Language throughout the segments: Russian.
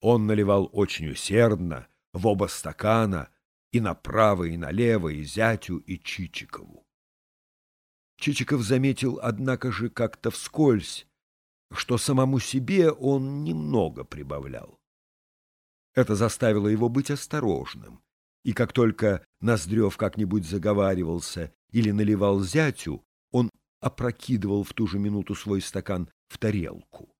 Он наливал очень усердно, в оба стакана, и направо, и налево, и зятю, и Чичикову. Чичиков заметил, однако же, как-то вскользь, что самому себе он немного прибавлял. Это заставило его быть осторожным, и как только Ноздрев как-нибудь заговаривался или наливал зятю, он опрокидывал в ту же минуту свой стакан в тарелку.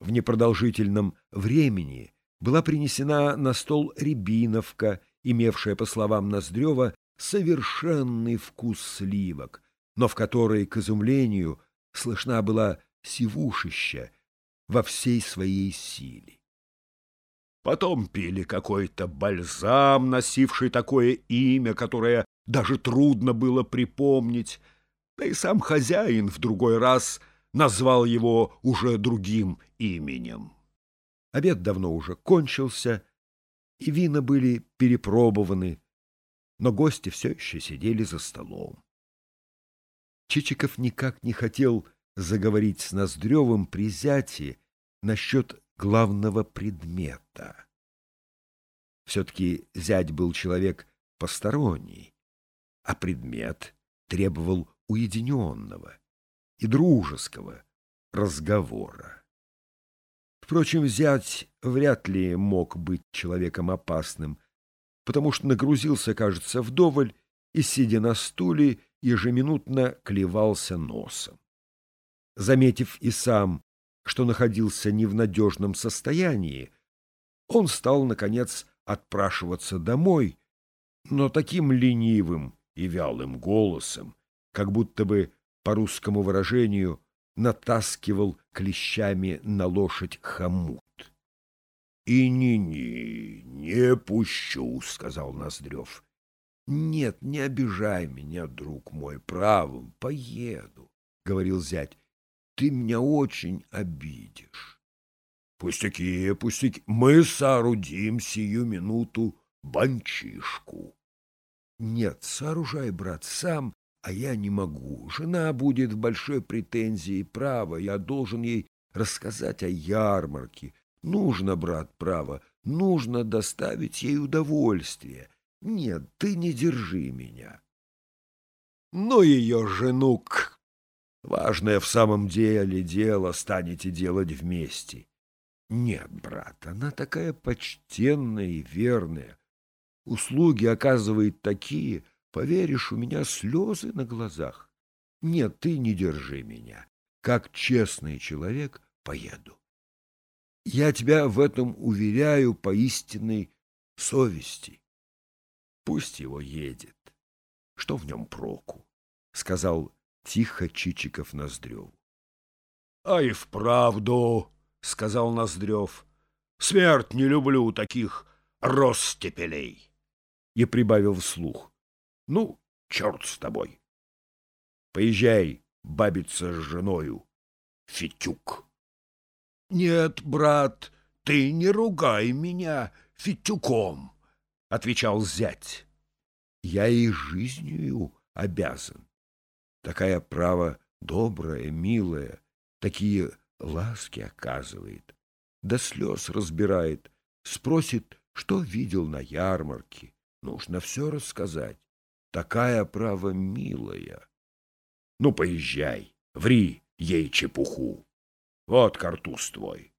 В непродолжительном времени была принесена на стол рябиновка, имевшая, по словам Ноздрева, совершенный вкус сливок, но в которой, к изумлению, слышна была сивушища во всей своей силе. Потом пили какой-то бальзам, носивший такое имя, которое даже трудно было припомнить, да и сам хозяин в другой раз назвал его уже другим именем. Обед давно уже кончился, и вина были перепробованы, но гости все еще сидели за столом. Чичиков никак не хотел заговорить с Ноздревым при зяте насчет главного предмета. Все-таки зять был человек посторонний, а предмет требовал уединенного и дружеского разговора. Впрочем, зять вряд ли мог быть человеком опасным, потому что нагрузился, кажется, вдоволь и, сидя на стуле, ежеминутно клевался носом. Заметив и сам, что находился не в надежном состоянии, он стал, наконец, отпрашиваться домой, но таким ленивым и вялым голосом, как будто бы, по русскому выражению, натаскивал клещами на лошадь хомут. — И ни-ни, не пущу, — сказал Ноздрев. — Нет, не обижай меня, друг мой, правым, поеду, — говорил зять. — Ты меня очень обидишь. — Пустяки, пустяки, мы соорудим сию минуту банчишку. — Нет, сооружай, брат, сам, а я не могу. Жена будет в большой претензии, право, я должен ей рассказать о ярмарке. Нужно, брат, право, нужно доставить ей удовольствие. Нет, ты не держи меня. Ну, ее жену Важное в самом деле дело станете делать вместе. Нет, брат, она такая почтенная и верная. Услуги оказывает такие, Поверишь, у меня слезы на глазах. Нет, ты не держи меня. Как честный человек поеду. Я тебя в этом уверяю по истинной совести. Пусть его едет. Что в нем проку? — сказал тихо Чичиков Ноздрев. — А и вправду, — сказал Ноздрев, — смерть не люблю таких ростепелей. И прибавил вслух. Ну, черт с тобой. Поезжай, бабиться с женою, Фитюк. Нет, брат, ты не ругай меня Фитюком, отвечал зять. Я и жизнью обязан. Такая право добрая, милая, такие ласки оказывает, до слез разбирает, спросит, что видел на ярмарке. Нужно все рассказать. Такая, право, милая. Ну, поезжай, ври ей чепуху. Вот картуз твой.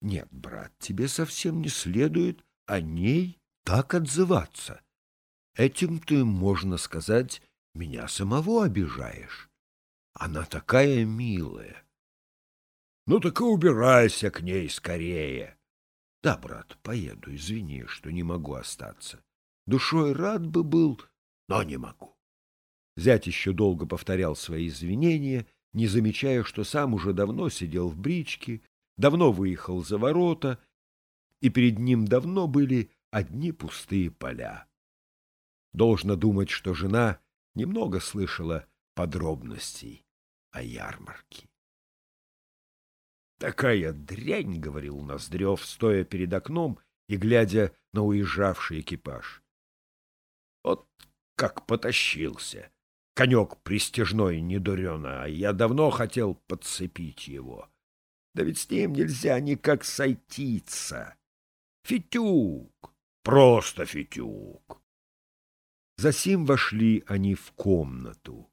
Нет, брат, тебе совсем не следует о ней так отзываться. Этим ты, можно сказать, меня самого обижаешь. Она такая милая. Ну так и убирайся к ней скорее. Да, брат, поеду, извини, что не могу остаться. Душой рад бы был, но не могу. Зять еще долго повторял свои извинения, не замечая, что сам уже давно сидел в бричке, давно выехал за ворота, и перед ним давно были одни пустые поля. Должно думать, что жена немного слышала подробностей о ярмарке. «Такая дрянь!» — говорил Ноздрев, стоя перед окном и глядя на уезжавший экипаж. «Вот как потащился. Конек пристежной недурено, а я давно хотел подцепить его. Да ведь с ним нельзя никак сойтиться. Фитюк, просто фитюк. Засим вошли они в комнату.